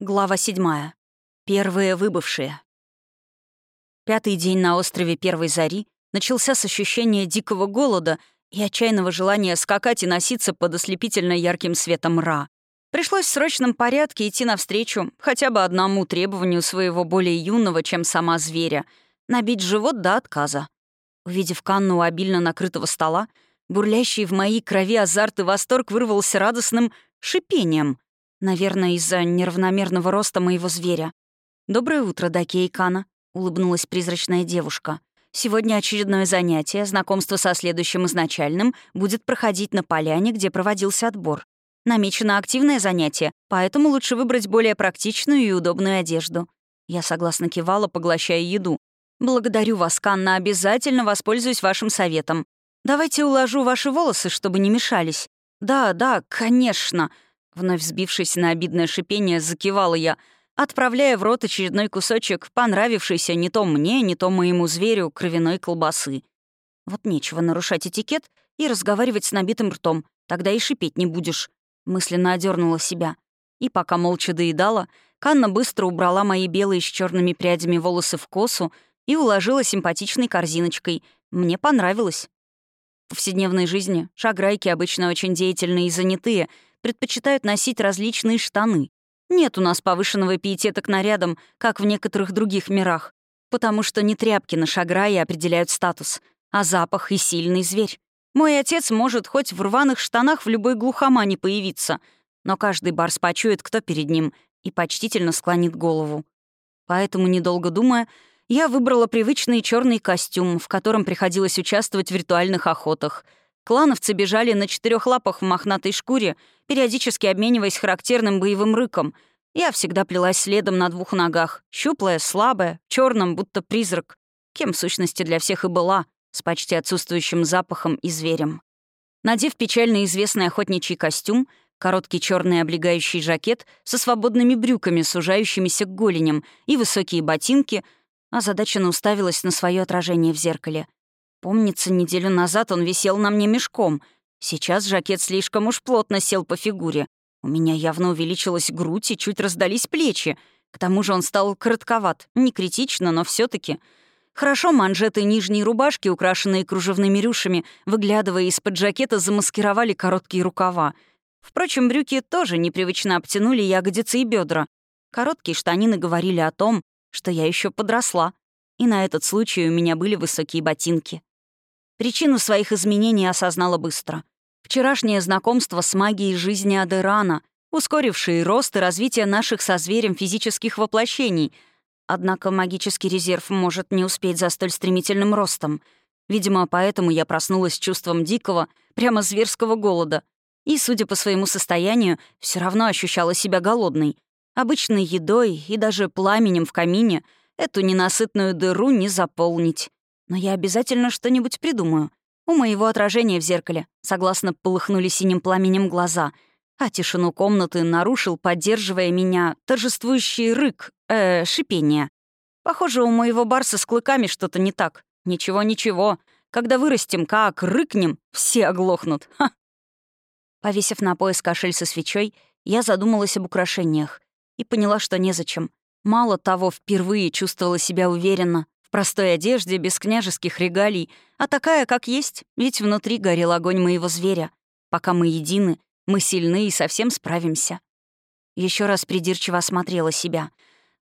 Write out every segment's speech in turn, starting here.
Глава седьмая. Первые выбывшие. Пятый день на острове Первой Зари начался с ощущения дикого голода и отчаянного желания скакать и носиться под ослепительно ярким светом Ра. Пришлось в срочном порядке идти навстречу хотя бы одному требованию своего более юного, чем сама зверя — набить живот до отказа. Увидев Канну у обильно накрытого стола, бурлящий в моей крови азарт и восторг вырвался радостным шипением — Наверное, из-за неравномерного роста моего зверя. «Доброе утро, Даки Икана», — улыбнулась призрачная девушка. «Сегодня очередное занятие, знакомство со следующим изначальным, будет проходить на поляне, где проводился отбор. Намечено активное занятие, поэтому лучше выбрать более практичную и удобную одежду». Я согласно кивала, поглощая еду. «Благодарю вас, Канна, обязательно воспользуюсь вашим советом. Давайте уложу ваши волосы, чтобы не мешались». «Да, да, конечно», Вновь сбившись на обидное шипение, закивала я, отправляя в рот очередной кусочек, понравившийся не то мне, не то моему зверю кровяной колбасы. Вот нечего нарушать этикет и разговаривать с набитым ртом, тогда и шипеть не будешь. Мысленно одернула себя. И пока молча доедала, Канна быстро убрала мои белые с черными прядями волосы в косу и уложила симпатичной корзиночкой. Мне понравилось. В повседневной жизни шаграйки обычно очень деятельные и занятые — предпочитают носить различные штаны. Нет у нас повышенного пиетета к нарядам, как в некоторых других мирах, потому что не тряпки на шаграе определяют статус, а запах и сильный зверь. Мой отец может хоть в рваных штанах в любой глухомане появиться, но каждый барс почует, кто перед ним, и почтительно склонит голову. Поэтому, недолго думая, я выбрала привычный черный костюм, в котором приходилось участвовать в ритуальных охотах — Клановцы бежали на четырех лапах в мохнатой шкуре, периодически обмениваясь характерным боевым рыком. Я всегда плелась следом на двух ногах, щуплая, слабая, черным, будто призрак. Кем в сущности для всех и была, с почти отсутствующим запахом и зверем. Надев печально известный охотничий костюм, короткий черный облегающий жакет со свободными брюками, сужающимися к голеням, и высокие ботинки, озадаченно уставилась на свое отражение в зеркале — Помнится, неделю назад он висел на мне мешком. Сейчас жакет слишком уж плотно сел по фигуре. У меня явно увеличилась грудь и чуть раздались плечи. К тому же он стал коротковат. Не критично, но все таки Хорошо манжеты нижней рубашки, украшенные кружевными рюшами, выглядывая из-под жакета, замаскировали короткие рукава. Впрочем, брюки тоже непривычно обтянули ягодицы и бедра. Короткие штанины говорили о том, что я еще подросла, и на этот случай у меня были высокие ботинки. Причину своих изменений осознала быстро. Вчерашнее знакомство с магией жизни Адерана, ускорившие рост и развитие наших со зверем физических воплощений. Однако магический резерв может не успеть за столь стремительным ростом. Видимо, поэтому я проснулась чувством дикого, прямо зверского голода. И, судя по своему состоянию, все равно ощущала себя голодной. Обычной едой и даже пламенем в камине эту ненасытную дыру не заполнить. Но я обязательно что-нибудь придумаю. У моего отражения в зеркале согласно полыхнули синим пламенем глаза, а тишину комнаты нарушил, поддерживая меня, торжествующий рык, э, шипение. Похоже, у моего барса с клыками что-то не так. Ничего-ничего. Когда вырастем, как рыкнем, все оглохнут. Ха. Повесив на пояс кошель со свечой, я задумалась об украшениях и поняла, что незачем. Мало того, впервые чувствовала себя уверенно, в простой одежде, без княжеских регалий, а такая, как есть, ведь внутри горел огонь моего зверя. Пока мы едины, мы сильны и совсем справимся. Еще раз придирчиво осмотрела себя.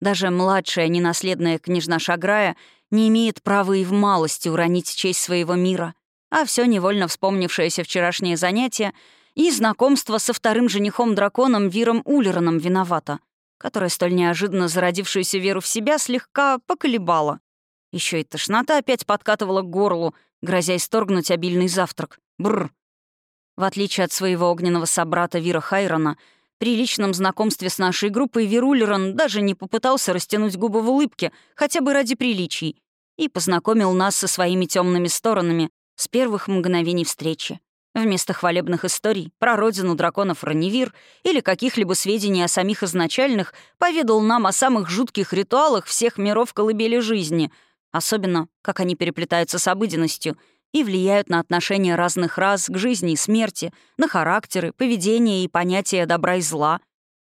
Даже младшая ненаследная княжна Шаграя не имеет права и в малости уронить честь своего мира, а все невольно вспомнившееся вчерашнее занятие и знакомство со вторым женихом-драконом Виром Улероном виновато, которое столь неожиданно зародившуюся веру в себя слегка поколебало. Еще и тошнота опять подкатывала к горлу, грозя исторгнуть обильный завтрак. Бррр. В отличие от своего огненного собрата Вира Хайрона, при личном знакомстве с нашей группой Вирулерон даже не попытался растянуть губы в улыбке, хотя бы ради приличий, и познакомил нас со своими темными сторонами с первых мгновений встречи. Вместо хвалебных историй про родину драконов Раневир или каких-либо сведений о самих изначальных поведал нам о самых жутких ритуалах всех миров колыбели жизни — Особенно, как они переплетаются с обыденностью и влияют на отношения разных рас к жизни и смерти, на характеры, поведение и понятия добра и зла.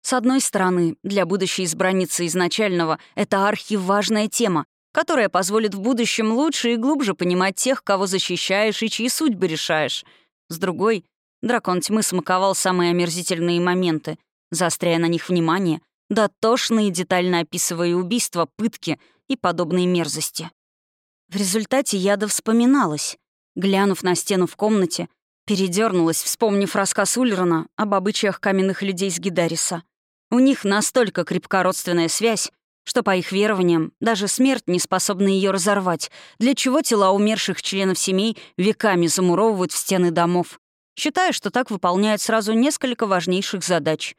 С одной стороны, для будущей избранницы изначального это архиважная тема, которая позволит в будущем лучше и глубже понимать тех, кого защищаешь и чьи судьбы решаешь. С другой, дракон тьмы смаковал самые омерзительные моменты, заостряя на них внимание, дотошно и детально описывая убийства, пытки и подобные мерзости. В результате яда вспоминалась. Глянув на стену в комнате, передернулась, вспомнив рассказ Ульрона об обычаях каменных людей с Гидариса. У них настолько крепка родственная связь, что, по их верованиям, даже смерть не способна ее разорвать, для чего тела умерших членов семей веками замуровывают в стены домов, считая, что так выполняют сразу несколько важнейших задач.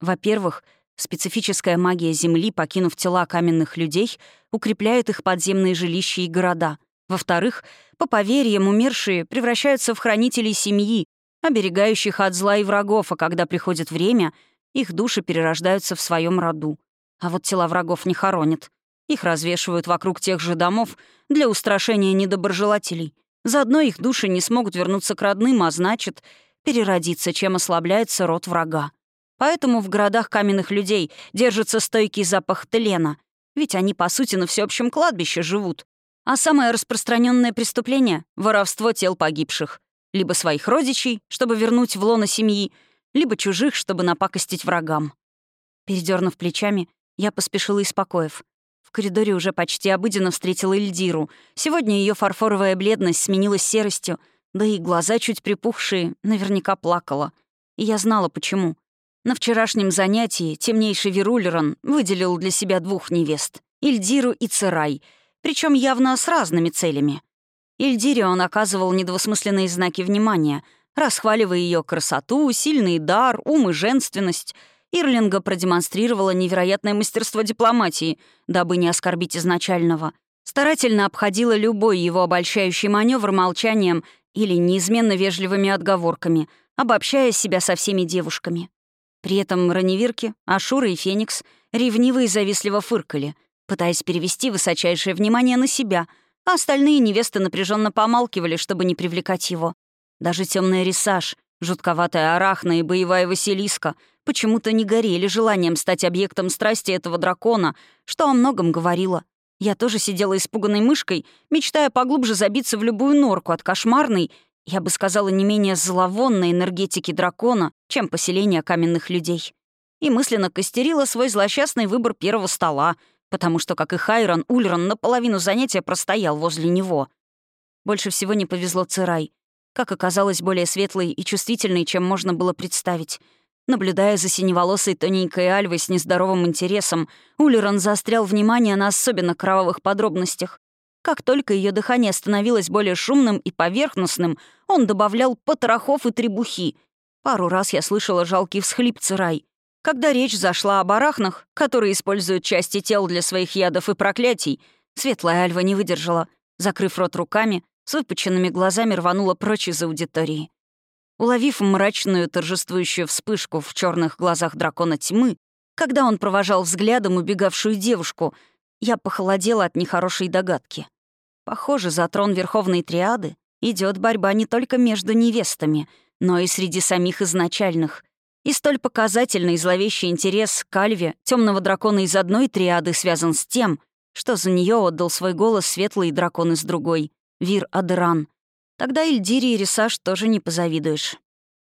Во-первых, специфическая магия Земли, покинув тела каменных людей, укрепляет их подземные жилища и города. Во-вторых, по поверьям, умершие превращаются в хранителей семьи, оберегающих от зла и врагов, а когда приходит время — их души перерождаются в своем роду. А вот тела врагов не хоронят. Их развешивают вокруг тех же домов для устрашения недоброжелателей. Заодно их души не смогут вернуться к родным, а значит, переродиться, чем ослабляется род врага. Поэтому в городах каменных людей держится стойкий запах тлена, ведь они, по сути, на всеобщем кладбище живут. А самое распространенное преступление — воровство тел погибших. Либо своих родичей, чтобы вернуть в лоно семьи, либо чужих, чтобы напакостить врагам. Передернув плечами, я поспешила из покоев. В коридоре уже почти обыденно встретила Эльдиру. Сегодня ее фарфоровая бледность сменилась серостью, да и глаза чуть припухшие, наверняка плакала. И я знала, почему. На вчерашнем занятии темнейший Верулерон выделил для себя двух невест — Ильдиру и Цирай, причем явно с разными целями. Ильдире он оказывал недвусмысленные знаки внимания — Расхваливая ее красоту, сильный дар, ум и женственность, Ирлинга продемонстрировала невероятное мастерство дипломатии, дабы не оскорбить изначального. Старательно обходила любой его обольщающий маневр молчанием или неизменно вежливыми отговорками, обобщая себя со всеми девушками. При этом Раневирки, Ашура и Феникс ревниво и завистливо фыркали, пытаясь перевести высочайшее внимание на себя, а остальные невесты напряженно помалкивали, чтобы не привлекать его. Даже темный рисаж, жутковатая арахна и боевая Василиска почему-то не горели желанием стать объектом страсти этого дракона, что о многом говорило. Я тоже сидела испуганной мышкой, мечтая поглубже забиться в любую норку от кошмарной, я бы сказала, не менее зловонной энергетики дракона, чем поселение каменных людей. И мысленно костерила свой злосчастный выбор первого стола, потому что, как и Хайрон, Ульрон наполовину занятия простоял возле него. Больше всего не повезло Цирай как оказалось, более светлой и чувствительной, чем можно было представить. Наблюдая за синеволосой тоненькой Альвой с нездоровым интересом, Улерон заострял внимание на особенно кровавых подробностях. Как только ее дыхание становилось более шумным и поверхностным, он добавлял потрохов и требухи. Пару раз я слышала жалкий всхлип Цирай. Когда речь зашла о барахнах, которые используют части тел для своих ядов и проклятий, светлая Альва не выдержала. Закрыв рот руками, с выпученными глазами рванула прочь из аудитории. Уловив мрачную торжествующую вспышку в черных глазах дракона тьмы, когда он провожал взглядом убегавшую девушку, я похолодела от нехорошей догадки. Похоже, за трон Верховной Триады идет борьба не только между невестами, но и среди самих изначальных. И столь показательный и зловещий интерес к Альве, темного дракона из одной триады, связан с тем, что за нее отдал свой голос светлый дракон из другой. Вир Адеран. Тогда Ильдири и Рисаж тоже не позавидуешь.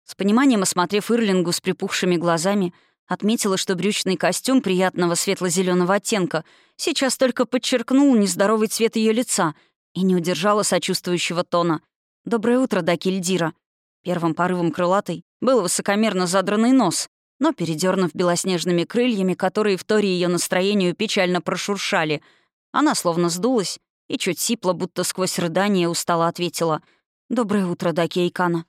С пониманием осмотрев Ирлингу с припухшими глазами, отметила, что брючный костюм приятного светло зеленого оттенка сейчас только подчеркнул нездоровый цвет ее лица и не удержала сочувствующего тона. «Доброе утро, Даки Ильдира». Первым порывом крылатой был высокомерно задранный нос, но, передернув белоснежными крыльями, которые в торе ее настроению печально прошуршали, она словно сдулась и чуть сипло, будто сквозь рыдание, устало ответила «Доброе утро, Даки Айкана».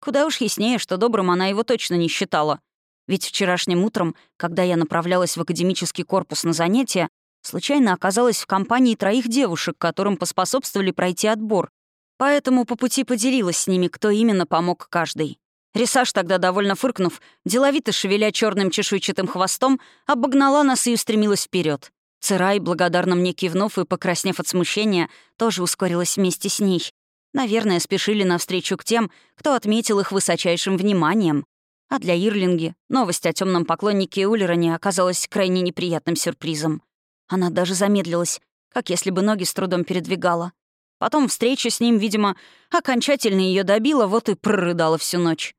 Куда уж яснее, что добрым она его точно не считала. Ведь вчерашним утром, когда я направлялась в академический корпус на занятия, случайно оказалась в компании троих девушек, которым поспособствовали пройти отбор. Поэтому по пути поделилась с ними, кто именно помог каждый. Рисаж тогда, довольно фыркнув, деловито шевеля черным чешуйчатым хвостом, обогнала нас и устремилась вперед. Цирай, благодарно мне кивнув и покраснев от смущения, тоже ускорилась вместе с ней. Наверное, спешили навстречу к тем, кто отметил их высочайшим вниманием. А для Ирлинги новость о темном поклоннике Уллеране оказалась крайне неприятным сюрпризом. Она даже замедлилась, как если бы ноги с трудом передвигала. Потом встреча с ним, видимо, окончательно ее добила, вот и прорыдала всю ночь.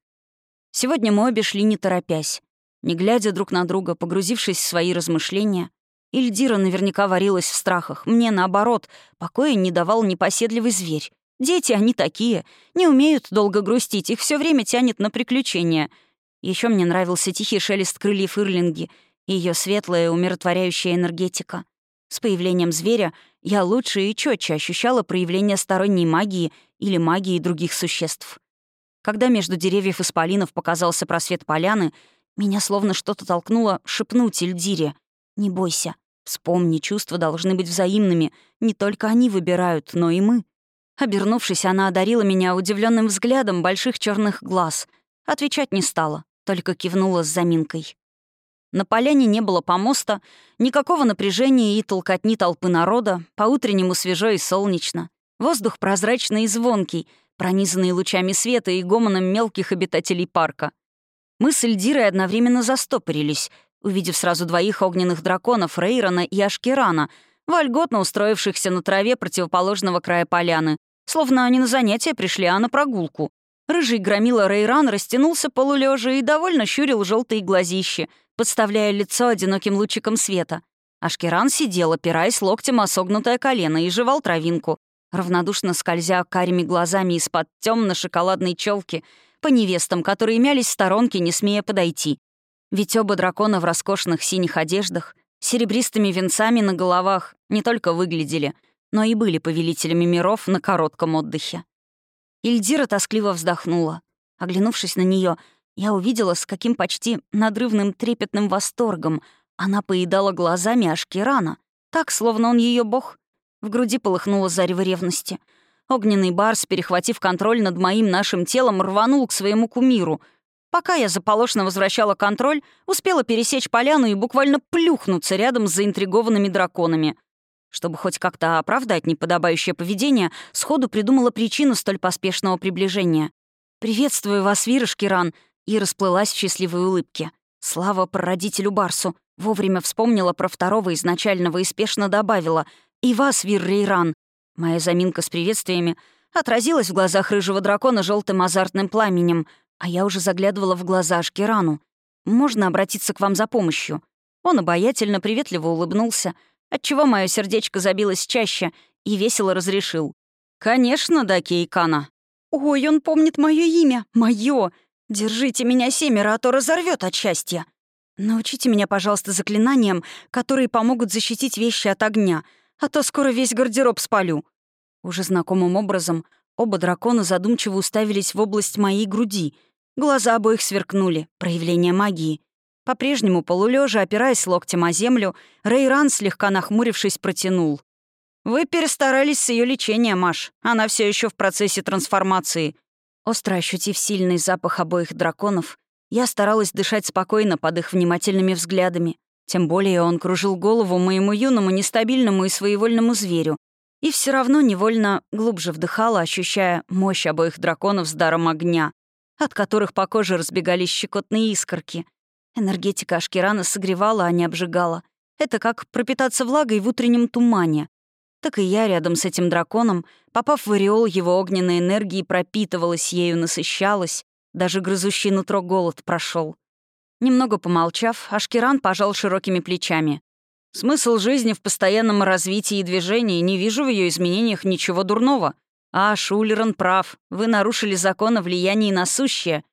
Сегодня мы обе шли не торопясь. Не глядя друг на друга, погрузившись в свои размышления, Ильдира наверняка варилась в страхах. Мне, наоборот, покоя не давал непоседливый зверь. Дети, они такие, не умеют долго грустить, их все время тянет на приключения. Еще мне нравился тихий шелест крыльев Ирлинги ее светлая, умиротворяющая энергетика. С появлением зверя я лучше и четче ощущала проявление сторонней магии или магии других существ. Когда между деревьев исполинов показался просвет поляны, меня словно что-то толкнуло шепнуть Эльдире. «Не бойся, Вспомни, чувства должны быть взаимными. Не только они выбирают, но и мы. Обернувшись, она одарила меня удивленным взглядом больших черных глаз. Отвечать не стала, только кивнула с заминкой. На поляне не было помоста, никакого напряжения и толкотни толпы народа, по-утреннему свежо и солнечно. Воздух прозрачный и звонкий, пронизанный лучами света и гомоном мелких обитателей парка. Мы с Эльдирой одновременно застопорились, увидев сразу двоих огненных драконов Рейрона и Ашкерана, вольготно устроившихся на траве противоположного края поляны, словно они на занятия пришли, а на прогулку. Рыжий громила Рейран растянулся полулежа и довольно щурил желтые глазищи, подставляя лицо одиноким лучиком света. Ашкеран сидел, опираясь локтем о согнутое колено и жевал травинку, равнодушно скользя карими глазами из-под темно шоколадной челки по невестам, которые мялись в сторонке, не смея подойти. Ведь оба дракона в роскошных синих одеждах, серебристыми венцами на головах не только выглядели, но и были повелителями миров на коротком отдыхе. Ильдира тоскливо вздохнула. Оглянувшись на нее, я увидела, с каким почти надрывным трепетным восторгом она поедала глазами Ашкирана, так, словно он ее бог. В груди полыхнула зарево ревности. Огненный барс, перехватив контроль над моим нашим телом, рванул к своему кумиру — Пока я заполошно возвращала контроль, успела пересечь поляну и буквально плюхнуться рядом с заинтригованными драконами. Чтобы хоть как-то оправдать неподобающее поведение, сходу придумала причину столь поспешного приближения. «Приветствую вас, Вирыш Киран!» и расплылась в счастливой улыбке. Слава прародителю Барсу! Вовремя вспомнила про второго изначального и спешно добавила «И вас, Вир Рейран!» Моя заминка с приветствиями отразилась в глазах рыжего дракона желтым азартным пламенем — а я уже заглядывала в глаза Ашкерану. «Можно обратиться к вам за помощью?» Он обаятельно, приветливо улыбнулся, отчего мое сердечко забилось чаще и весело разрешил. «Конечно, да, Кейкана». «Ой, он помнит мое имя! Мое! Держите меня семеро, а то разорвет от счастья!» «Научите меня, пожалуйста, заклинаниям, которые помогут защитить вещи от огня, а то скоро весь гардероб спалю». Уже знакомым образом оба дракона задумчиво уставились в область моей груди — Глаза обоих сверкнули, проявление магии. По-прежнему полулежа, опираясь локтем о землю, Рейран, слегка нахмурившись, протянул. «Вы перестарались с ее лечением, Маш. Она все еще в процессе трансформации». Остро ощутив сильный запах обоих драконов, я старалась дышать спокойно под их внимательными взглядами. Тем более он кружил голову моему юному, нестабильному и своевольному зверю. И все равно невольно глубже вдыхала, ощущая мощь обоих драконов с даром огня от которых по коже разбегались щекотные искорки. Энергетика Ашкирана согревала, а не обжигала. Это как пропитаться влагой в утреннем тумане. Так и я рядом с этим драконом, попав в ореол его огненной энергии, пропитывалась ею, насыщалась, даже грызущий нутро голод прошел. Немного помолчав, Ашкиран пожал широкими плечами. «Смысл жизни в постоянном развитии и движении, не вижу в ее изменениях ничего дурного. «А, Шулерон прав. Вы нарушили закон о влиянии на сущее.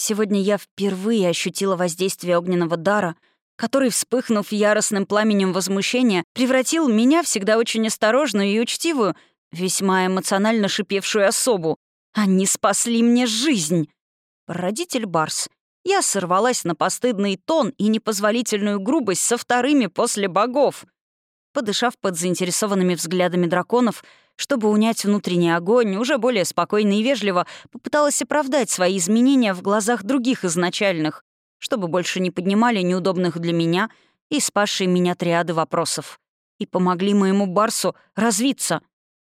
Сегодня я впервые ощутила воздействие огненного дара, который, вспыхнув яростным пламенем возмущения, превратил меня, всегда очень осторожную и учтивую, весьма эмоционально шипевшую особу. Они спасли мне жизнь. Родитель Барс. Я сорвалась на постыдный тон и непозволительную грубость со вторыми после богов. Подышав под заинтересованными взглядами драконов, чтобы унять внутренний огонь, уже более спокойно и вежливо попыталась оправдать свои изменения в глазах других изначальных, чтобы больше не поднимали неудобных для меня и спасшие меня триады вопросов. И помогли моему Барсу развиться.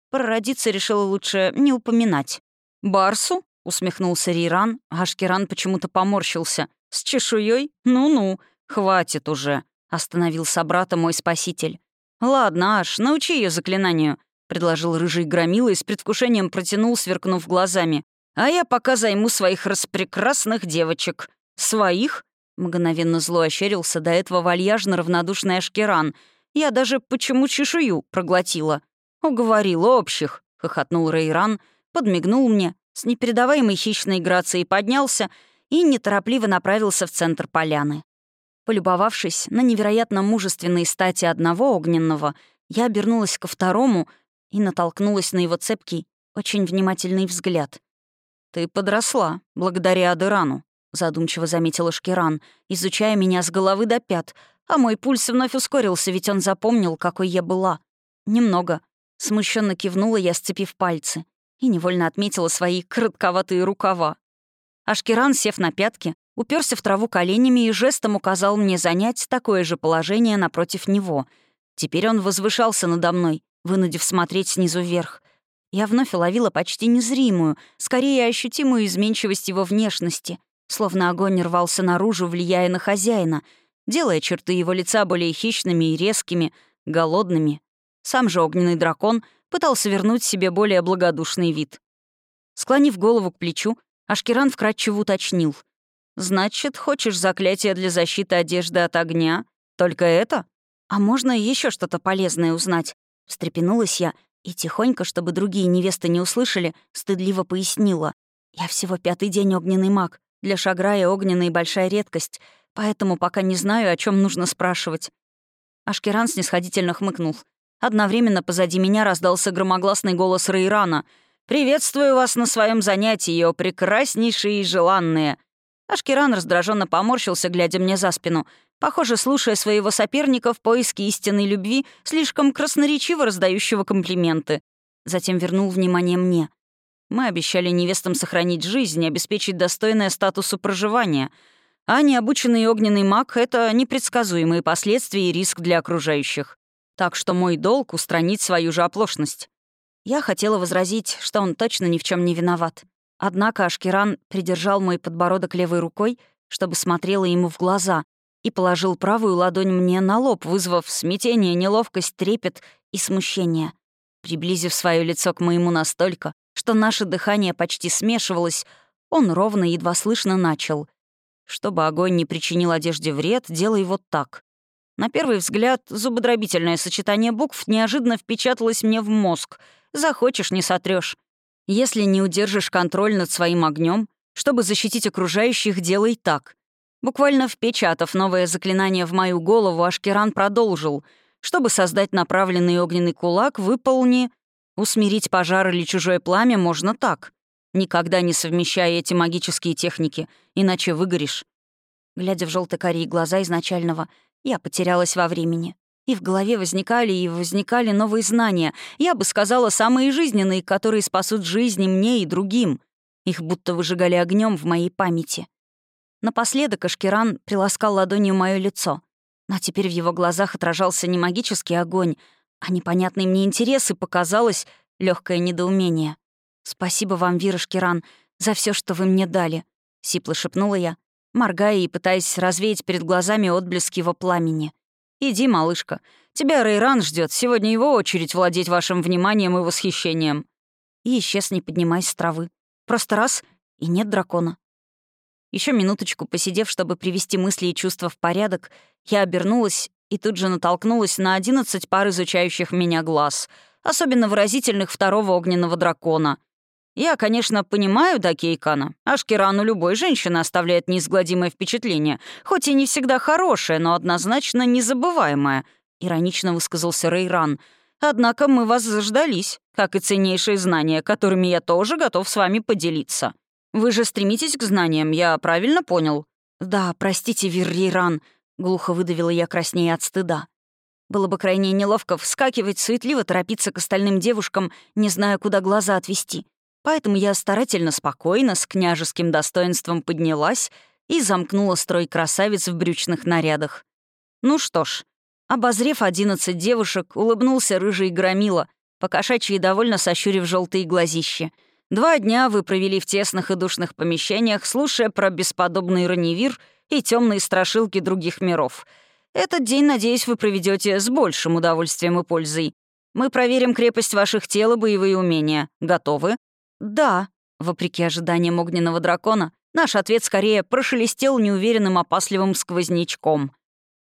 Прородиться решила лучше не упоминать. «Барсу?» — усмехнулся Риран, а Ашкеран почему-то поморщился. С чешуей? Ну-ну, хватит уже», — остановил собрата мой спаситель. «Ладно, аж, научи ее заклинанию», — предложил рыжий громила и с предвкушением протянул, сверкнув глазами. «А я пока займу своих распрекрасных девочек». «Своих?» — мгновенно зло ощерился до этого вальяжно равнодушный Ашкеран. «Я даже почему чешую проглотила». «Уговорил общих», — хохотнул Рейран, подмигнул мне, с непередаваемой хищной грацией поднялся и неторопливо направился в центр поляны. Полюбовавшись на невероятно мужественные стати одного огненного, я обернулась ко второму и натолкнулась на его цепкий, очень внимательный взгляд. «Ты подросла, благодаря Адырану», — задумчиво заметила Шкиран, изучая меня с головы до пят, а мой пульс вновь ускорился, ведь он запомнил, какой я была. Немного. Смущенно кивнула я, сцепив пальцы, и невольно отметила свои коротковатые рукава. Ашкеран, сев на пятки, уперся в траву коленями и жестом указал мне занять такое же положение напротив него. Теперь он возвышался надо мной, вынудив смотреть снизу вверх. Я вновь уловила почти незримую, скорее ощутимую изменчивость его внешности, словно огонь рвался наружу, влияя на хозяина, делая черты его лица более хищными и резкими, голодными. Сам же огненный дракон пытался вернуть себе более благодушный вид. Склонив голову к плечу, Ашкеран вкратчиво уточнил — «Значит, хочешь заклятие для защиты одежды от огня? Только это? А можно еще что-то полезное узнать?» Встрепенулась я и тихонько, чтобы другие невесты не услышали, стыдливо пояснила. «Я всего пятый день огненный маг. Для Шаграя огненный большая редкость, поэтому пока не знаю, о чем нужно спрашивать». Ашкеран снисходительно хмыкнул. Одновременно позади меня раздался громогласный голос Рейрана. «Приветствую вас на своем занятии, о прекраснейшие и желанные!» Ашкеран раздраженно поморщился, глядя мне за спину. Похоже, слушая своего соперника в поиске истинной любви, слишком красноречиво раздающего комплименты. Затем вернул внимание мне. Мы обещали невестам сохранить жизнь, обеспечить достойное статусу проживания. А необученный огненный маг — это непредсказуемые последствия и риск для окружающих. Так что мой долг — устранить свою же оплошность. Я хотела возразить, что он точно ни в чем не виноват. Однако Ашкеран придержал мой подбородок левой рукой, чтобы смотрела ему в глаза, и положил правую ладонь мне на лоб, вызвав смятение, неловкость, трепет и смущение. Приблизив свое лицо к моему настолько, что наше дыхание почти смешивалось, он ровно, едва слышно начал. Чтобы огонь не причинил одежде вред, делай вот так. На первый взгляд, зубодробительное сочетание букв неожиданно впечаталось мне в мозг. Захочешь — не сотрешь. Если не удержишь контроль над своим огнем, чтобы защитить окружающих, делай так. Буквально впечатав новое заклинание в мою голову, Ашкеран продолжил. Чтобы создать направленный огненный кулак, выполни... Усмирить пожар или чужое пламя можно так. Никогда не совмещая эти магические техники, иначе выгоришь. Глядя в желто-карие глаза изначального, я потерялась во времени. И в голове возникали и возникали новые знания. Я бы сказала, самые жизненные, которые спасут жизни мне и другим. Их будто выжигали огнем в моей памяти. Напоследок Ашкеран приласкал ладонью мое лицо. Но теперь в его глазах отражался не магический огонь, а непонятный мне интерес, и показалось легкое недоумение. «Спасибо вам, Вира Шкиран, за все, что вы мне дали», — сипло шепнула я, моргая и пытаясь развеять перед глазами отблески его пламени. «Иди, малышка. Тебя Рейран ждет. Сегодня его очередь владеть вашим вниманием и восхищением». И исчез, не поднимаясь с травы. Просто раз — и нет дракона. Еще минуточку посидев, чтобы привести мысли и чувства в порядок, я обернулась и тут же натолкнулась на одиннадцать пар изучающих меня глаз, особенно выразительных второго огненного дракона — я, конечно, понимаю Дакейкана. Ашкирану любой женщины оставляет неизгладимое впечатление, хоть и не всегда хорошее, но однозначно незабываемое», — иронично высказался Рейран. «Однако мы вас заждались, как и ценнейшие знания, которыми я тоже готов с вами поделиться. Вы же стремитесь к знаниям, я правильно понял?» «Да, простите, Виррейран», — глухо выдавила я краснее от стыда. Было бы крайне неловко вскакивать, суетливо торопиться к остальным девушкам, не зная, куда глаза отвести. Поэтому я старательно спокойно, с княжеским достоинством поднялась и замкнула строй красавиц в брючных нарядах. Ну что ж, обозрев одиннадцать девушек, улыбнулся рыжий громила, покошачьи довольно сощурив желтые глазища. Два дня вы провели в тесных и душных помещениях, слушая про бесподобный раневир и темные страшилки других миров. Этот день, надеюсь, вы проведете с большим удовольствием и пользой. Мы проверим крепость ваших тел и боевые умения. Готовы?» «Да», — вопреки ожиданиям огненного дракона, наш ответ скорее прошелестел неуверенным опасливым сквознячком.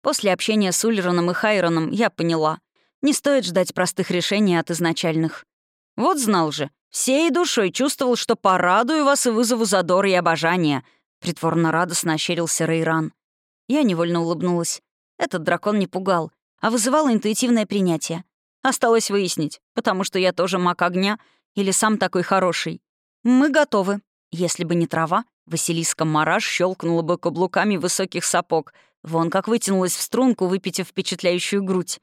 После общения с Ульроном и Хайроном я поняла. Не стоит ждать простых решений от изначальных. Вот знал же, всей душой чувствовал, что порадую вас и вызову задор и обожание. Притворно радостно ощерился Рейран. Я невольно улыбнулась. Этот дракон не пугал, а вызывал интуитивное принятие. Осталось выяснить, потому что я тоже маг огня или сам такой хороший. Мы готовы. Если бы не трава, Василиска Мараш щелкнула бы каблуками высоких сапог. Вон как вытянулась в струнку, выпитив впечатляющую грудь.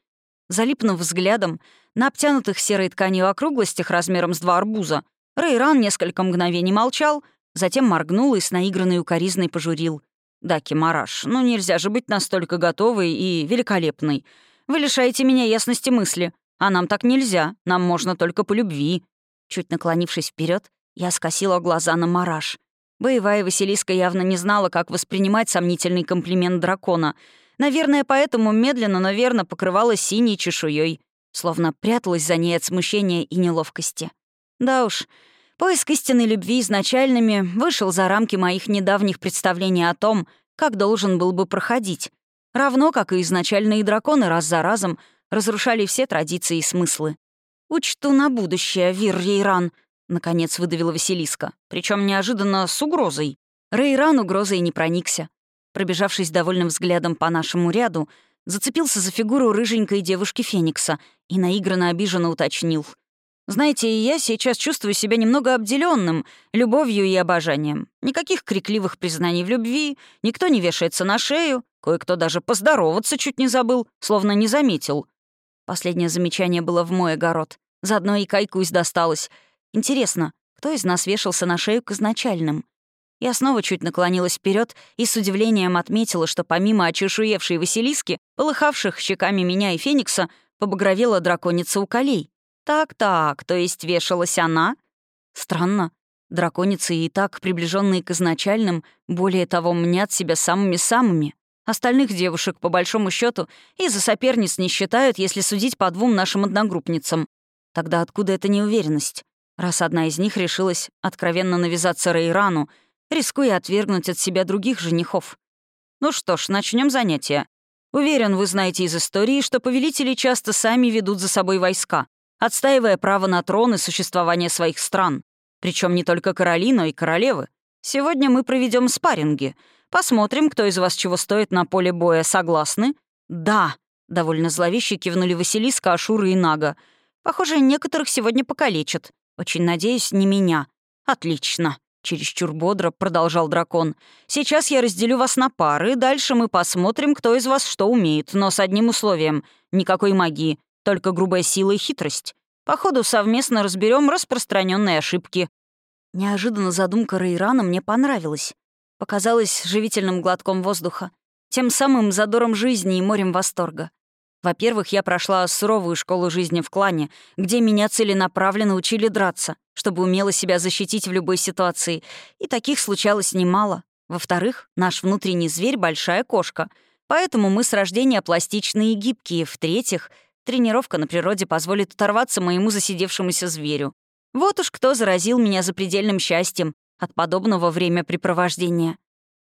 Залипнув взглядом на обтянутых серой тканью округлостях размером с два арбуза, Рейран несколько мгновений молчал, затем моргнул и с наигранной укоризной пожурил. «Да, Кимараш, ну нельзя же быть настолько готовой и великолепной. Вы лишаете меня ясности мысли. А нам так нельзя, нам можно только по любви». Чуть наклонившись вперед, я скосила глаза на Мараш. Боевая Василиска явно не знала, как воспринимать сомнительный комплимент дракона. Наверное, поэтому медленно, но верно покрывалась синей чешуей, словно пряталась за ней от смущения и неловкости. Да уж, поиск истинной любви изначальными вышел за рамки моих недавних представлений о том, как должен был бы проходить. Равно, как и изначальные драконы раз за разом разрушали все традиции и смыслы. «Учту на будущее, Вир Рейран», — наконец выдавила Василиска, причем неожиданно с угрозой. Рейран угрозой не проникся. Пробежавшись довольным взглядом по нашему ряду, зацепился за фигуру рыженькой девушки Феникса и наигранно обиженно уточнил. «Знаете, я сейчас чувствую себя немного обделенным любовью и обожанием. Никаких крикливых признаний в любви, никто не вешается на шею, кое-кто даже поздороваться чуть не забыл, словно не заметил. Последнее замечание было в мой огород. Заодно и кайкусь досталось. Интересно, кто из нас вешался на шею к изначальным? Я снова чуть наклонилась вперед и с удивлением отметила, что помимо очешуевшей Василиски, полыхавших щеками меня и Феникса, побагровела драконица у колей. Так-так, то есть вешалась она? Странно. Драконицы и так, приближенные к изначальным, более того, мнят себя самыми-самыми. Остальных девушек, по большому счету, и за соперниц не считают, если судить по двум нашим одногруппницам. Тогда откуда эта неуверенность? Раз одна из них решилась откровенно навязаться Рейрану, рискуя отвергнуть от себя других женихов. Ну что ж, начнем занятие. Уверен, вы знаете из истории, что повелители часто сами ведут за собой войска, отстаивая право на трон и существование своих стран. Причем не только короли, но и королевы. Сегодня мы проведем спарринги — Посмотрим, кто из вас чего стоит на поле боя. Согласны?» «Да», — довольно зловеще кивнули Василиска, Ашура и Нага. «Похоже, некоторых сегодня покалечат. Очень надеюсь, не меня». «Отлично», — чересчур бодро продолжал дракон. «Сейчас я разделю вас на пары, дальше мы посмотрим, кто из вас что умеет, но с одним условием — никакой магии, только грубая сила и хитрость. По ходу совместно разберем распространенные ошибки». Неожиданно задумка Рейрана мне понравилась показалось живительным глотком воздуха, тем самым задором жизни и морем восторга. Во-первых, я прошла суровую школу жизни в клане, где меня целенаправленно учили драться, чтобы умело себя защитить в любой ситуации, и таких случалось немало. Во-вторых, наш внутренний зверь — большая кошка, поэтому мы с рождения пластичные и гибкие. В-третьих, тренировка на природе позволит оторваться моему засидевшемуся зверю. Вот уж кто заразил меня запредельным счастьем, от подобного времяпрепровождения.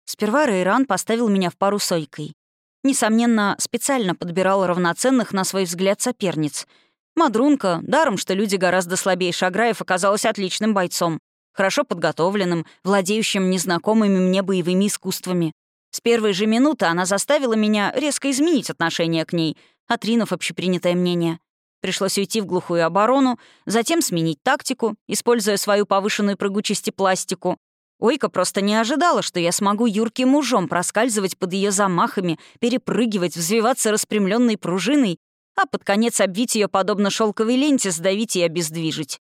Сперва Рейран поставил меня в пару с Ойкой. Несомненно, специально подбирал равноценных на свой взгляд соперниц. Мадрунка, даром, что люди гораздо слабее Шаграев, оказалась отличным бойцом, хорошо подготовленным, владеющим незнакомыми мне боевыми искусствами. С первой же минуты она заставила меня резко изменить отношение к ней, отринув общепринятое мнение. Пришлось уйти в глухую оборону, затем сменить тактику, используя свою повышенную прыгучесть и пластику. Ойка просто не ожидала, что я смогу юрким мужом проскальзывать под ее замахами, перепрыгивать, взвиваться распрямленной пружиной, а под конец обвить ее подобно шелковой ленте, сдавить и обездвижить.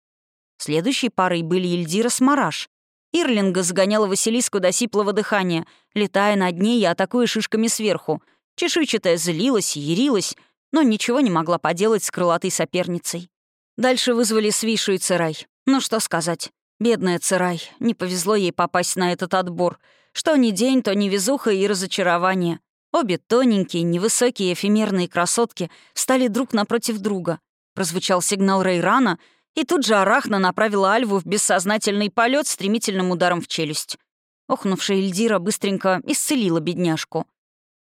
Следующей парой были Ильдира с Мараш. Ирлинга загоняла Василиску до сиплого дыхания, летая над ней и атакуя шишками сверху. Чешуйчатая злилась и ярилась, но ничего не могла поделать с крылатой соперницей. Дальше вызвали Свишу и Цирай. Ну что сказать. Бедная Цирай. Не повезло ей попасть на этот отбор. Что ни день, то невезуха и разочарование. Обе тоненькие, невысокие эфемерные красотки встали друг напротив друга. Прозвучал сигнал Рейрана, и тут же Арахна направила Альву в бессознательный полет стремительным ударом в челюсть. Охнувшая Эльдира быстренько исцелила бедняжку.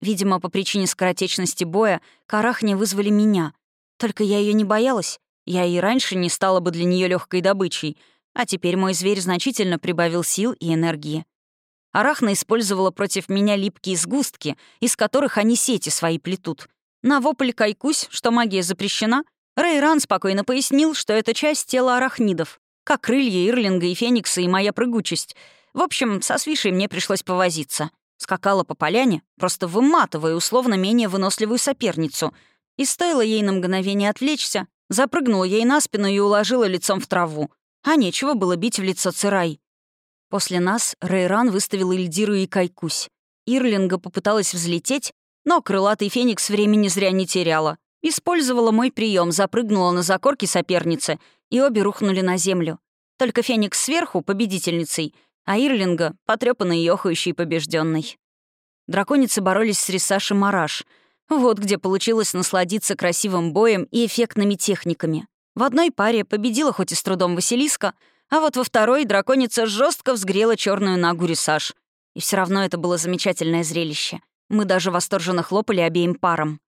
Видимо, по причине скоротечности боя к Арахне вызвали меня. Только я ее не боялась. Я и раньше не стала бы для нее легкой добычей, а теперь мой зверь значительно прибавил сил и энергии. Арахна использовала против меня липкие сгустки, из которых они сети свои плетут. На вопль кайкусь, что магия запрещена, Рейран спокойно пояснил, что это часть тела арахнидов, как крылья Ирлинга и Феникса и моя прыгучесть. В общем, со свишей мне пришлось повозиться. Скакала по поляне, просто выматывая условно менее выносливую соперницу. И стоило ей на мгновение отвлечься, запрыгнула ей на спину и уложила лицом в траву. А нечего было бить в лицо Цирай. После нас Рейран выставил Ильдиру и Кайкусь. Ирлинга попыталась взлететь, но крылатый феникс времени зря не теряла. Использовала мой прием, запрыгнула на закорки соперницы, и обе рухнули на землю. Только феникс сверху, победительницей, а Ирлинга — потрёпанный и охающий побежденный. Драконицы боролись с Рисаши Мараш. Вот где получилось насладиться красивым боем и эффектными техниками. В одной паре победила хоть и с трудом Василиска — а вот во второй драконица жестко взгрела черную ногу Рисаж. И все равно это было замечательное зрелище. Мы даже восторженно хлопали обеим парам.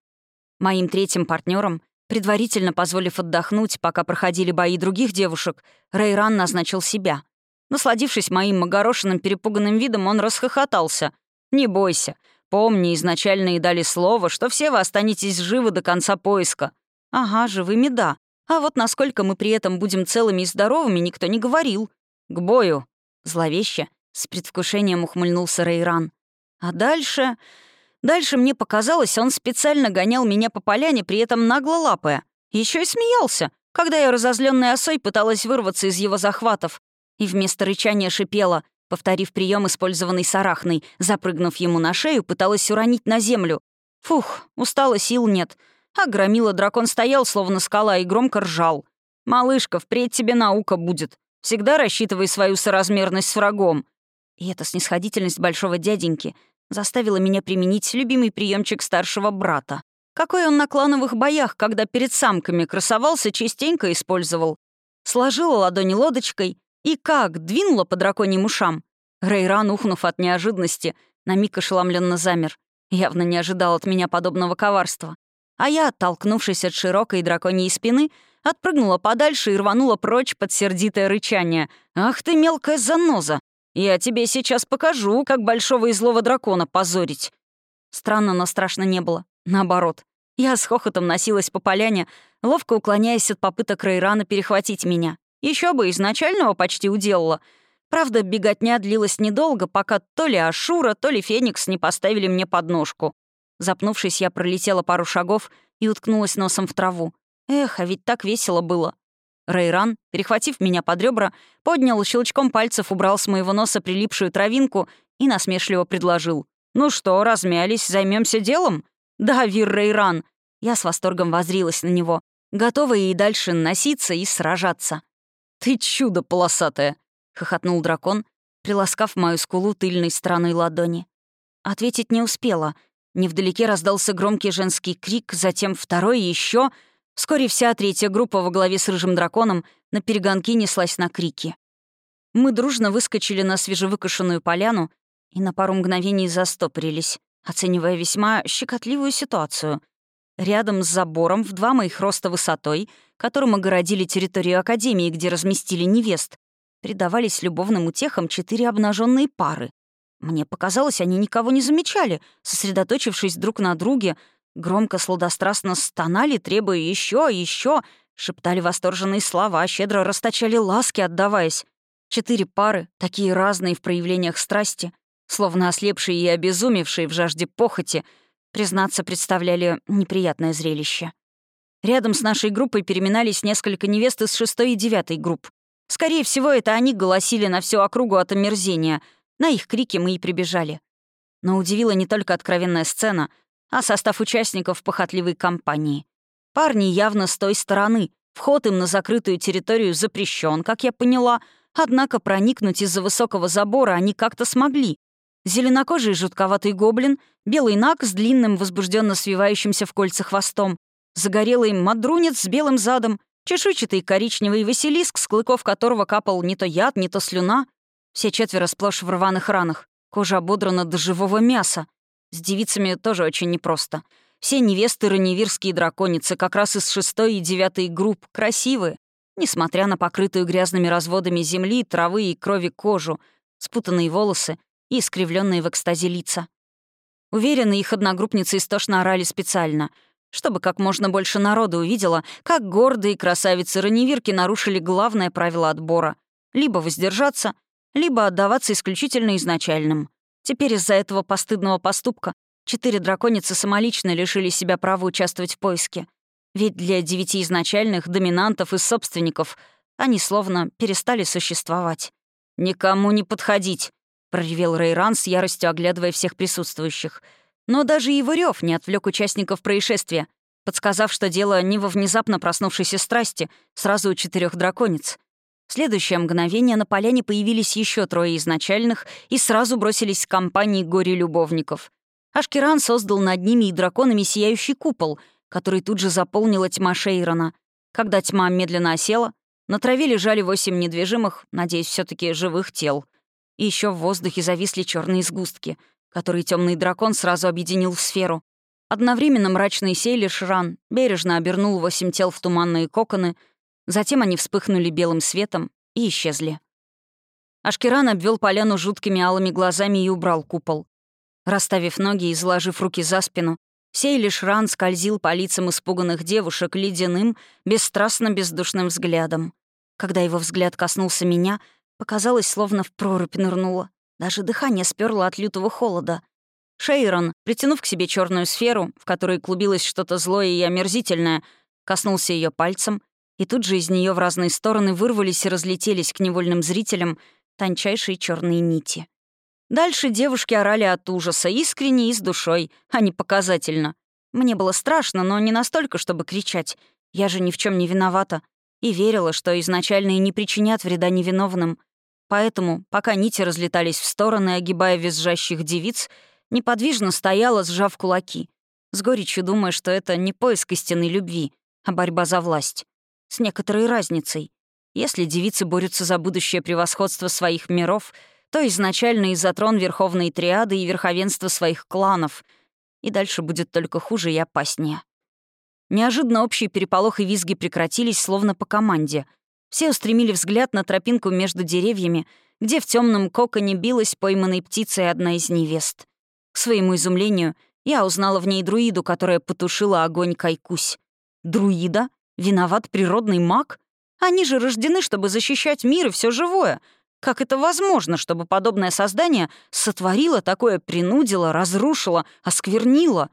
Моим третьим партнером, предварительно позволив отдохнуть, пока проходили бои других девушек, Рейран назначил себя. Насладившись моим огорошенным перепуганным видом, он расхохотался. «Не бойся. Помни, изначально и дали слово, что все вы останетесь живы до конца поиска». «Ага, живыми да. А вот насколько мы при этом будем целыми и здоровыми, никто не говорил. К бою. Зловеще. С предвкушением ухмыльнулся Рейран. А дальше... Дальше мне показалось, он специально гонял меня по поляне, при этом нагло лапая. Еще и смеялся, когда я разозленной осой пыталась вырваться из его захватов. И вместо рычания шипела, повторив прием, использованный Сарахной, запрыгнув ему на шею, пыталась уронить на землю. Фух, устала, сил нет. А громила дракон стоял, словно скала, и громко ржал. «Малышка, впредь тебе наука будет. Всегда рассчитывай свою соразмерность с врагом». И эта снисходительность большого дяденьки заставила меня применить любимый приемчик старшего брата. Какой он на клановых боях, когда перед самками красовался, частенько использовал. Сложила ладони лодочкой и как двинула по драконьим ушам. Рейран, ухнув от неожиданности, на миг ошеломленно замер. Явно не ожидал от меня подобного коварства. А я, оттолкнувшись от широкой драконьей спины, отпрыгнула подальше и рванула прочь под сердитое рычание. «Ах ты, мелкая заноза! Я тебе сейчас покажу, как большого и злого дракона позорить!» Странно, но страшно не было. Наоборот. Я с хохотом носилась по поляне, ловко уклоняясь от попыток Рейрана перехватить меня. Еще бы, изначального почти уделала. Правда, беготня длилась недолго, пока то ли Ашура, то ли Феникс не поставили мне подножку. Запнувшись, я пролетела пару шагов и уткнулась носом в траву. Эх, а ведь так весело было. Рейран, перехватив меня под ребра, поднял щелчком пальцев, убрал с моего носа прилипшую травинку и насмешливо предложил. «Ну что, размялись, займемся делом?» «Да, Вир Рейран!» Я с восторгом возрилась на него, готовая и дальше носиться и сражаться. «Ты чудо полосатое!» — хохотнул дракон, приласкав мою скулу тыльной стороной ладони. Ответить не успела — Невдалеке раздался громкий женский крик, затем второй и еще. Вскоре вся третья группа во главе с рыжим драконом на перегонки неслась на крики. Мы дружно выскочили на свежевыкошенную поляну и на пару мгновений застопорились, оценивая весьма щекотливую ситуацию. Рядом с забором в два моих роста высотой, которым огородили территорию Академии, где разместили невест, предавались любовным утехам четыре обнаженные пары. Мне показалось, они никого не замечали, сосредоточившись друг на друге, громко сладострастно стонали, требуя еще, еще, шептали восторженные слова, щедро расточали ласки, отдаваясь. Четыре пары, такие разные в проявлениях страсти, словно ослепшие и обезумевшие в жажде похоти, признаться, представляли неприятное зрелище. Рядом с нашей группой переминались несколько невест из шестой и девятой групп. Скорее всего, это они голосили на всю округу от омерзения — на их крики мы и прибежали. Но удивила не только откровенная сцена, а состав участников похотливой компании. Парни явно с той стороны. Вход им на закрытую территорию запрещен, как я поняла, однако проникнуть из-за высокого забора они как-то смогли. Зеленокожий жутковатый гоблин, белый наг с длинным, возбужденно свивающимся в кольца хвостом, загорелый мадрунец с белым задом, чешуйчатый коричневый василиск, с клыков которого капал не то яд, не то слюна. Все четверо сплошь в рваных ранах. Кожа ободрана до живого мяса. С девицами тоже очень непросто. Все невесты раневирские драконицы, как раз из шестой и девятой групп, красивые, несмотря на покрытую грязными разводами земли, травы и крови кожу, спутанные волосы и искривленные в экстазе лица. Уверены, их одногруппницы истошно орали специально, чтобы как можно больше народа увидела, как гордые красавицы-раневирки нарушили главное правило отбора — либо воздержаться, либо отдаваться исключительно изначальным. Теперь из-за этого постыдного поступка четыре драконицы самолично лишили себя права участвовать в поиске. Ведь для девяти изначальных, доминантов и собственников они словно перестали существовать. «Никому не подходить!» — проревел Рейран с яростью, оглядывая всех присутствующих. Но даже его рев не отвлек участников происшествия, подсказав, что дело не во внезапно проснувшейся страсти сразу у четырех драконец. В следующее мгновение на поляне появились еще трое изначальных и сразу бросились к компании горе-любовников. Ашкеран создал над ними и драконами сияющий купол, который тут же заполнила тьма Шейрона. Когда тьма медленно осела, на траве лежали восемь недвижимых, надеюсь, все таки живых тел — и еще в воздухе зависли черные сгустки, которые темный дракон сразу объединил в сферу. Одновременно мрачный Сейли Шран бережно обернул восемь тел в туманные коконы, затем они вспыхнули белым светом и исчезли. Ашкеран обвел поляну жуткими алыми глазами и убрал купол. Расставив ноги и заложив руки за спину, Сейли Шран скользил по лицам испуганных девушек ледяным, бесстрастно бездушным взглядом. Когда его взгляд коснулся меня — Показалось, словно в прорубь нырнула. Даже дыхание сперло от лютого холода. Шейрон, притянув к себе черную сферу, в которой клубилось что-то злое и омерзительное, коснулся ее пальцем, и тут же из нее в разные стороны вырвались и разлетелись к невольным зрителям тончайшие черные нити. Дальше девушки орали от ужаса, искренне и с душой, а не показательно. Мне было страшно, но не настолько, чтобы кричать. Я же ни в чем не виновата. И верила, что изначально и не причинят вреда невиновным. Поэтому, пока нити разлетались в стороны, огибая визжащих девиц, неподвижно стояла, сжав кулаки, с горечью думая, что это не поиск истинной любви, а борьба за власть. С некоторой разницей. Если девицы борются за будущее превосходство своих миров, то изначально из-за трон Верховной Триады и верховенства своих кланов. И дальше будет только хуже и опаснее. Неожиданно общий переполох и визги прекратились, словно по команде. Все устремили взгляд на тропинку между деревьями, где в темном коконе билась пойманной птицей одна из невест. К своему изумлению, я узнала в ней друиду, которая потушила огонь Кайкусь. Друида? Виноват природный маг? Они же рождены, чтобы защищать мир и все живое. Как это возможно, чтобы подобное создание сотворило такое, принудило, разрушило, осквернило?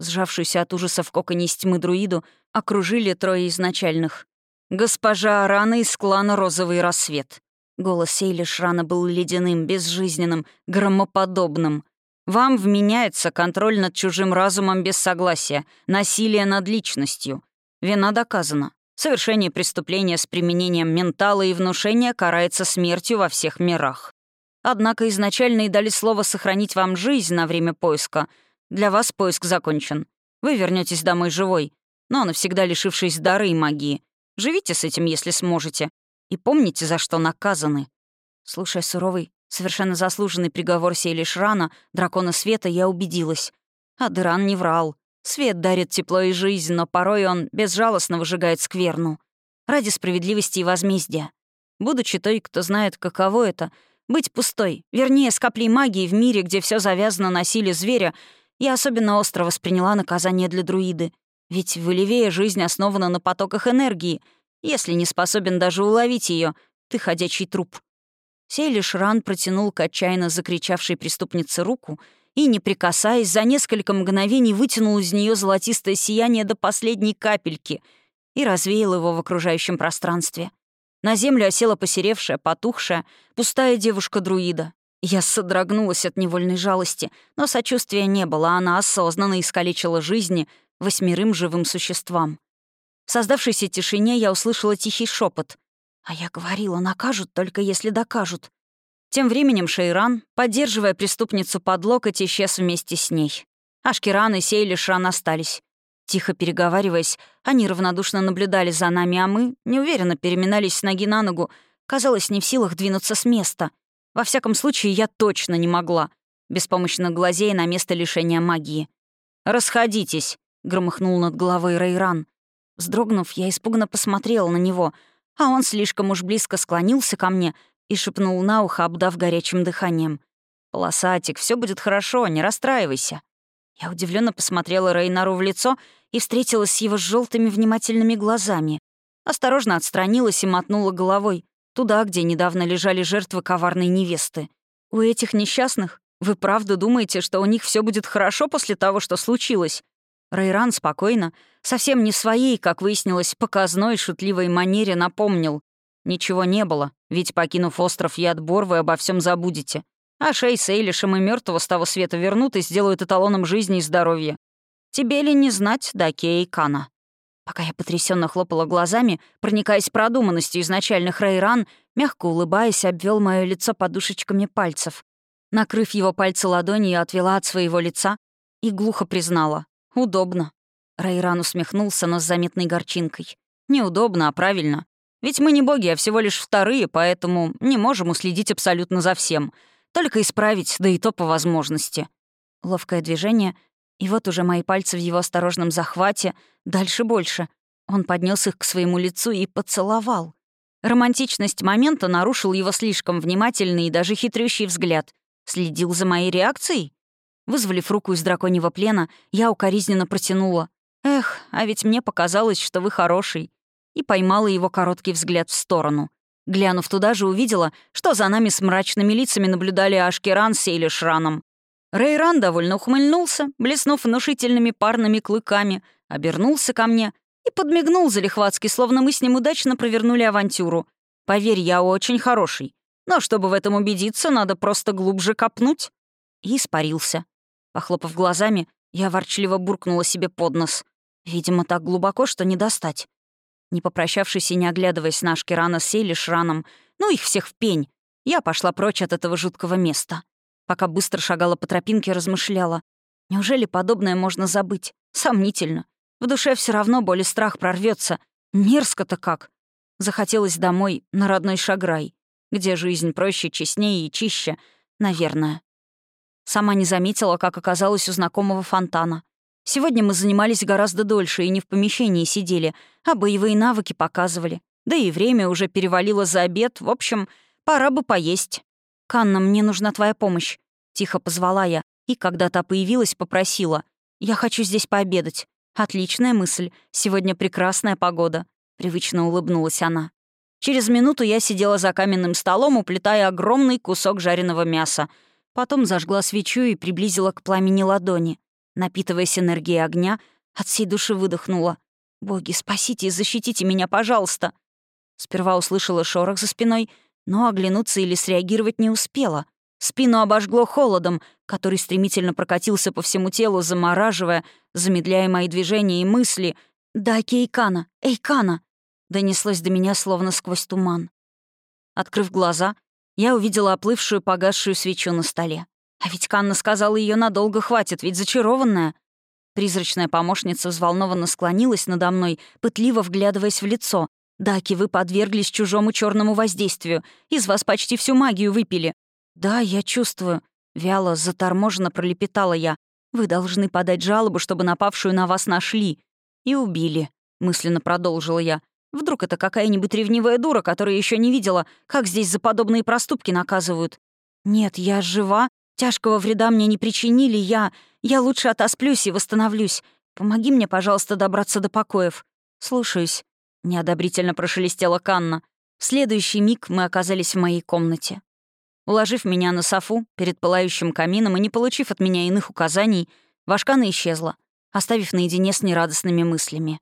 Сжавшуюся от ужаса в коконе из тьмы друиду окружили трое изначальных. «Госпожа Арана из клана «Розовый рассвет». Голос Сейли Шрана был ледяным, безжизненным, громоподобным. «Вам вменяется контроль над чужим разумом без согласия, насилие над личностью. Вина доказана. Совершение преступления с применением ментала и внушения карается смертью во всех мирах. Однако изначально и дали слово сохранить вам жизнь на время поиска. Для вас поиск закончен. Вы вернетесь домой живой, но навсегда лишившись дара и магии. Живите с этим, если сможете. И помните, за что наказаны. Слушая суровый, совершенно заслуженный приговор Сейли Шрана, дракона света, я убедилась. Адыран не врал. Свет дарит тепло и жизнь, но порой он безжалостно выжигает скверну. Ради справедливости и возмездия. Будучи той, кто знает, каково это — быть пустой, вернее, с каплей магии в мире, где все завязано на силе зверя, я особенно остро восприняла наказание для друиды. Ведь в Оливее жизнь основана на потоках энергии. Если не способен даже уловить ее, ты ходячий труп. Сей лишь ран протянул к отчаянно закричавшей преступнице руку и, не прикасаясь, за несколько мгновений вытянул из нее золотистое сияние до последней капельки и развеял его в окружающем пространстве. На землю осела посеревшая, потухшая, пустая девушка-друида. Я содрогнулась от невольной жалости, но сочувствия не было, она осознанно искалечила жизни восьмерым живым существам. В создавшейся тишине я услышала тихий шепот. А я говорила, накажут только если докажут. Тем временем Шейран, поддерживая преступницу под локоть, исчез вместе с ней. Ашкеран и Сейлишран остались. Тихо переговариваясь, они равнодушно наблюдали за нами, а мы неуверенно переминались с ноги на ногу, казалось, не в силах двинуться с места. Во всяком случае, я точно не могла, беспомощно глазея на место лишения магии. «Расходитесь», — громыхнул над головой Рейран. Вздрогнув, я испуганно посмотрела на него, а он слишком уж близко склонился ко мне и шепнул на ухо, обдав горячим дыханием. «Полосатик, все будет хорошо, не расстраивайся». Я удивленно посмотрела Рейнару в лицо и встретилась с его желтыми внимательными глазами. Осторожно отстранилась и мотнула головой, туда, где недавно лежали жертвы коварной невесты. «У этих несчастных? Вы правда думаете, что у них все будет хорошо после того, что случилось?» Рейран спокойно, совсем не своей, как выяснилось, показной шутливой манере напомнил. «Ничего не было, ведь, покинув остров Ядбор, вы обо всем забудете. А Шей с Эйлишем и мертвого с того света вернут и сделают эталоном жизни и здоровья. Тебе ли не знать Дакея и Кана?» Пока я потрясенно хлопала глазами, проникаясь продуманностью изначальных Рейран, мягко улыбаясь, обвел мое лицо подушечками пальцев. Накрыв его пальцы ладонью, отвела от своего лица и глухо признала. «Удобно». Райран усмехнулся, но с заметной горчинкой. «Неудобно, а правильно. Ведь мы не боги, а всего лишь вторые, поэтому не можем уследить абсолютно за всем. Только исправить, да и то по возможности». Ловкое движение, и вот уже мои пальцы в его осторожном захвате, дальше больше. Он поднес их к своему лицу и поцеловал. Романтичность момента нарушил его слишком внимательный и даже хитрющий взгляд. Следил за моей реакцией? Вызволив руку из драконьего плена, я укоризненно протянула. «Эх, а ведь мне показалось, что вы хороший». И поймала его короткий взгляд в сторону. Глянув туда же, увидела, что за нами с мрачными лицами наблюдали Ашкеран с Эйлишраном. Рейран довольно ухмыльнулся, блеснув внушительными парными клыками, обернулся ко мне и подмигнул залихватски, словно мы с ним удачно провернули авантюру. «Поверь, я очень хороший. Но чтобы в этом убедиться, надо просто глубже копнуть». И испарился. Похлопав глазами, я ворчливо буркнула себе под нос. Видимо, так глубоко, что не достать. Не попрощавшись и не оглядываясь на Ашкерана с Сейлишраном, ну их всех в пень, я пошла прочь от этого жуткого места. Пока быстро шагала по тропинке, размышляла. Неужели подобное можно забыть? Сомнительно. В душе все равно боль и страх прорвется. Мерзко-то как. Захотелось домой, на родной Шаграй, где жизнь проще, честнее и чище, наверное. Сама не заметила, как оказалась у знакомого фонтана. Сегодня мы занимались гораздо дольше и не в помещении сидели, а боевые навыки показывали. Да и время уже перевалило за обед. В общем, пора бы поесть. «Канна, мне нужна твоя помощь», — тихо позвала я. И когда та появилась, попросила. «Я хочу здесь пообедать. Отличная мысль. Сегодня прекрасная погода». Привычно улыбнулась она. Через минуту я сидела за каменным столом, уплетая огромный кусок жареного мяса — Потом зажгла свечу и приблизила к пламени ладони. Напитываясь энергией огня, от всей души выдохнула. «Боги, спасите и защитите меня, пожалуйста!» Сперва услышала шорох за спиной, но оглянуться или среагировать не успела. Спину обожгло холодом, который стремительно прокатился по всему телу, замораживая, замедляя мои движения и мысли. «Да, Кейкана! Эйкана!» Донеслось до меня словно сквозь туман. Открыв глаза, я увидела оплывшую погасшую свечу на столе. А ведь Канна сказала, ее надолго хватит, ведь зачарованная. Призрачная помощница взволнованно склонилась надо мной, пытливо вглядываясь в лицо. «Даки, вы подверглись чужому черному воздействию. Из вас почти всю магию выпили». «Да, я чувствую». Вяло, заторможенно пролепетала я. «Вы должны подать жалобу, чтобы напавшую на вас нашли». «И убили», — мысленно продолжила я. Вдруг это какая-нибудь ревнивая дура, которая еще не видела, как здесь за подобные проступки наказывают. Нет, я жива, тяжкого вреда мне не причинили, я... Я лучше отосплюсь и восстановлюсь. Помоги мне, пожалуйста, добраться до покоев. Слушаюсь. Неодобрительно прошелестела Канна. В следующий миг мы оказались в моей комнате. Уложив меня на софу перед пылающим камином и не получив от меня иных указаний, Вашкана исчезла, оставив наедине с нерадостными мыслями.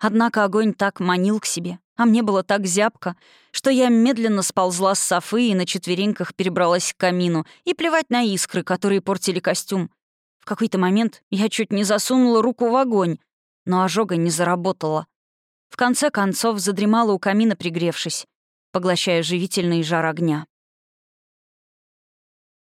Однако огонь так манил к себе, а мне было так зябко, что я медленно сползла с софы и на четвереньках перебралась к камину, и плевать на искры, которые портили костюм. В какой-то момент я чуть не засунула руку в огонь, но ожога не заработала. В конце концов задремала у камина, пригревшись, поглощая живительный жар огня.